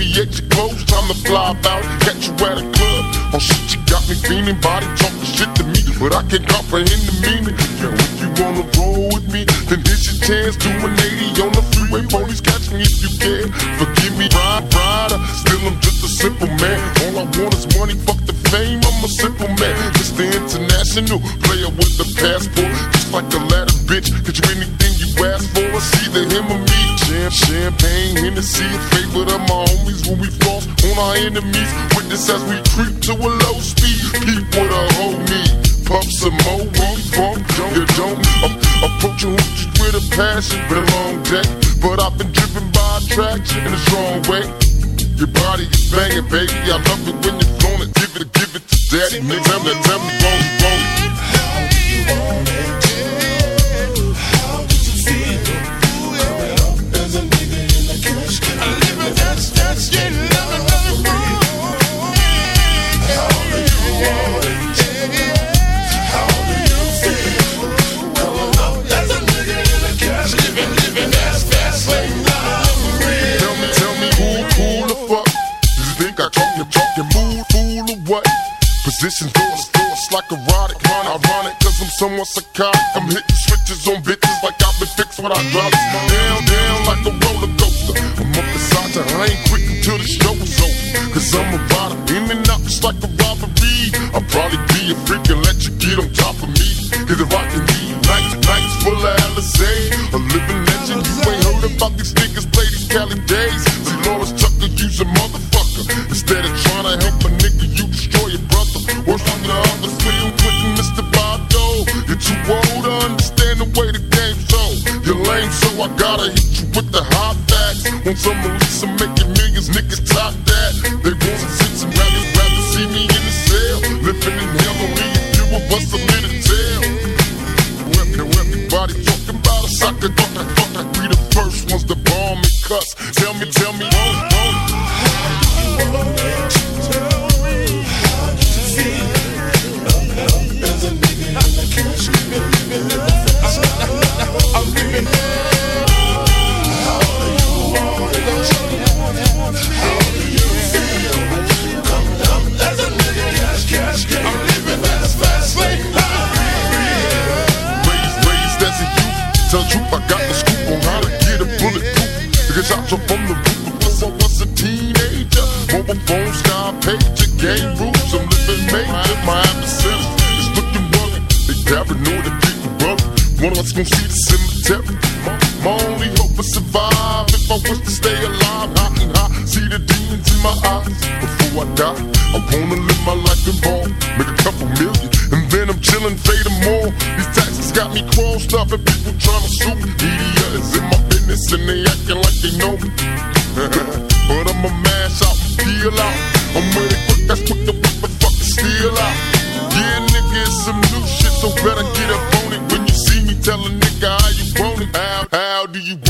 alleviate your clothes, time to fly out. Catch you at a club. Oh shit, you got me feeling body talking shit to me, but I can't comprehend the meaning. Yo, if you wanna roll with me, then here's your chance. to an 80 on the freeway. Police catch me if you can. Forgive me, ride, rider. Still, I'm just a simple man. All I want is money, fuck the fame. I'm a simple man. Mr. International, player with the passport. Just like a ladder, bitch. Get you anything you ask for. It's either him or me. Jam, champagne, Hennessy, a favorite of my homies when we floss on our enemies. Witness as we creep to a low speed. Peep with a whole need. Puff some more rum, funk, don't, you don't. Up, approaching with a passion, been a long day. But I've been driven by attraction in a strong way. Your body is banging, baby. I love it when you're it. Give it, give it to daddy. Nigga, tell me, tell me, Position doors, doors like erotic, ironic, cause I'm somewhat psychotic. I'm hitting switches on bitches like I've been fixed with hydraulics. Down, down like a roller coaster. I'm up beside you, I ain't quit until the show is over. Cause I'm a rider, in and out just like a robbery. I'll probably be a freak and let you get on top of me. Cause if I can be nights, nights full of Alizé, a living I gotta hit you with the hot facts. Want some release and making millions, niggas top that. They want some sense and rather, rather see me in the cell. Living in hell on me if you were bust a minute tail. Everybody talking about us, I could talk, I thought I'd be the first ones to bomb and cuss. Tell me, tell me, oh. Got the scoop on how to get a bulletproof. Nigga shots up from the roof because I was a teenager. Mobile phone, sky pager, game rules. I'm living major. My adversary is looking rugged. They paranoid and people worried. One of us gon' see the cemetery. My, my only hope is survive. If I wish to stay alive, hot and hot. See the demons in my eyes. Before I die, I wanna live my life in ball. Make a couple million, and then I'm chillin', fade them all. These got me crossed up, and people tryna sue me. Media is in my business, and they acting like they know me. but I'ma mash out, peel out. I'm with it quick, that's quick to whip and fucking steal out. Yeah, nigga, it's some new shit, so better get up on it. When you see me, tell a nigga how you want it. How, how do you want it?